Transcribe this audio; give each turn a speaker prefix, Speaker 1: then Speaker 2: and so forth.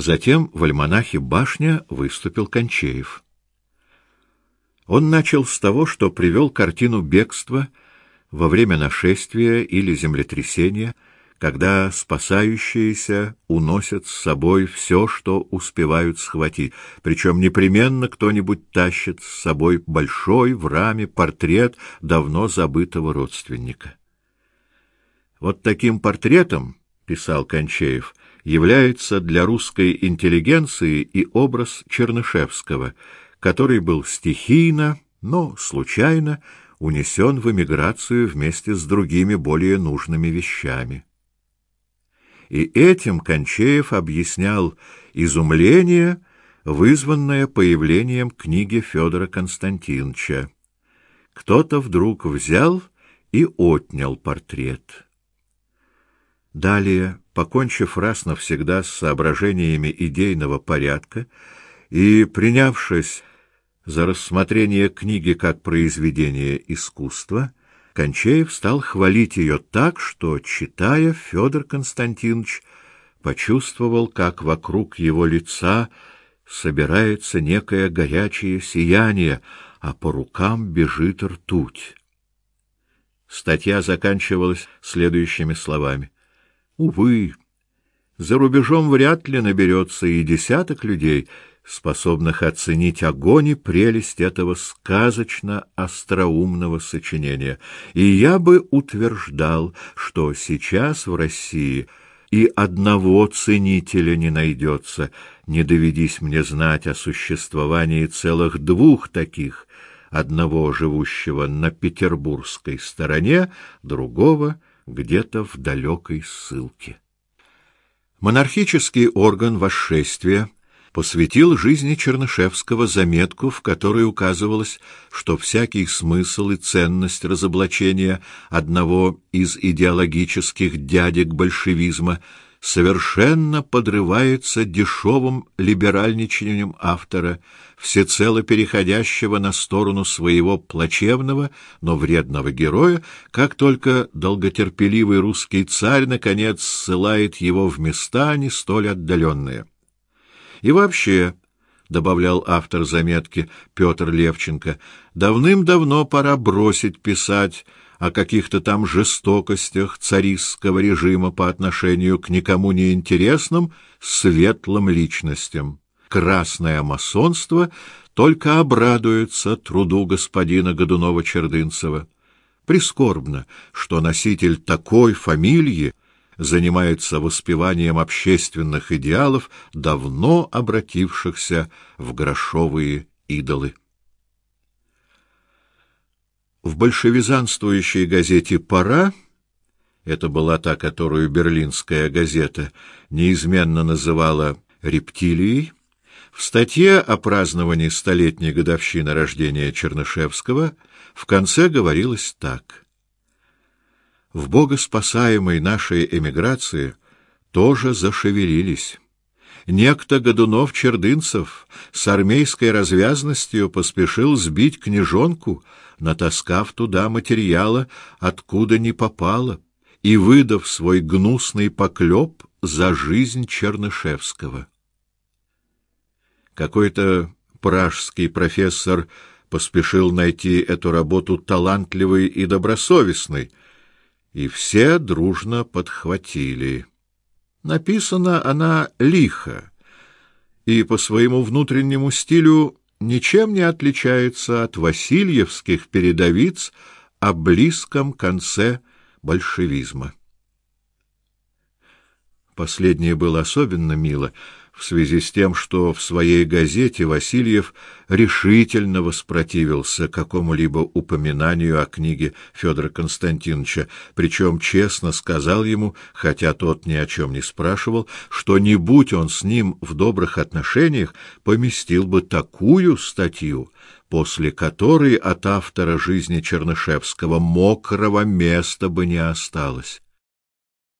Speaker 1: Затем в альманахе «Башня» выступил Кончеев. Он начал с того, что привел картину бегства во время нашествия или землетрясения, когда спасающиеся уносят с собой все, что успевают схватить, причем непременно кто-нибудь тащит с собой большой в раме портрет давно забытого родственника. Вот таким портретом, писал Кончеев, является для русской интеллигенции и образ Чернышевского, который был стихийно, но случайно унесен в эмиграцию вместе с другими более нужными вещами. И этим Кончеев объяснял изумление, вызванное появлением книги Федора Константиновича. Кто-то вдруг взял и отнял портрет. Далее, покончив раз навсегда с соображениями идейного порядка и принявшись за рассмотрение книги как произведения искусства, Кончеев стал хвалить ее так, что, читая, Федор Константинович почувствовал, как вокруг его лица собирается некое горячее сияние, а по рукам бежит ртуть. Статья заканчивалась следующими словами: Увы, за рубежом вряд ли наберется и десяток людей, способных оценить огонь и прелесть этого сказочно остроумного сочинения. И я бы утверждал, что сейчас в России и одного ценителя не найдется, не доведись мне знать о существовании целых двух таких, одного живущего на петербургской стороне, другого — где-то в далекой ссылке. Монархический орган восшествия посвятил жизни Чернышевского заметку, в которой указывалось, что всякий смысл и ценность разоблачения одного из идеологических дядек большевизма совершенно подрывается дешевым либеральничанием автора, всецело переходящего на сторону своего плачевного, но вредного героя, как только долготерпеливый русский царь наконец ссылает его в места не столь отдаленные. И вообще, добавлял автор заметки Петр Левченко, давным-давно пора бросить писать о каких-то там жестокостях царистского режима по отношению к никому не интересным светлым личностям. Красное масонство только обрадуется труду господина Годунова-Чердынцева. Прискорбно, что носитель такой фамилии занимается воспеванием общественных идеалов, давно обратившихся в грошовые идолы. В большевизанствующей газете «Пора» это была та, которую берлинская газета неизменно называла «рептилией», в статье о праздновании столетней годовщины рождения Чернышевского в конце говорилось так: В богоспасаемой нашей эмиграции тоже зашевелились Некто Годунов-Чердынцев с армейской развязностью поспешил сбить княжонку, натаскав туда материала, откуда не попало, и выдав свой гнусный поклеп за жизнь Чернышевского. Какой-то пражский профессор поспешил найти эту работу талантливой и добросовестной, и все дружно подхватили. Написана она лихо и по своему внутреннему стилю ничем не отличается от Васильевских передовиц о близком конце большевизма. Последнее было особенно мило — в связи с тем, что в своей газете Васильев решительно воспротивился какому-либо упоминанию о книге Федора Константиновича, причем честно сказал ему, хотя тот ни о чем не спрашивал, что не будь он с ним в добрых отношениях, поместил бы такую статью, после которой от автора жизни Чернышевского мокрого места бы не осталось.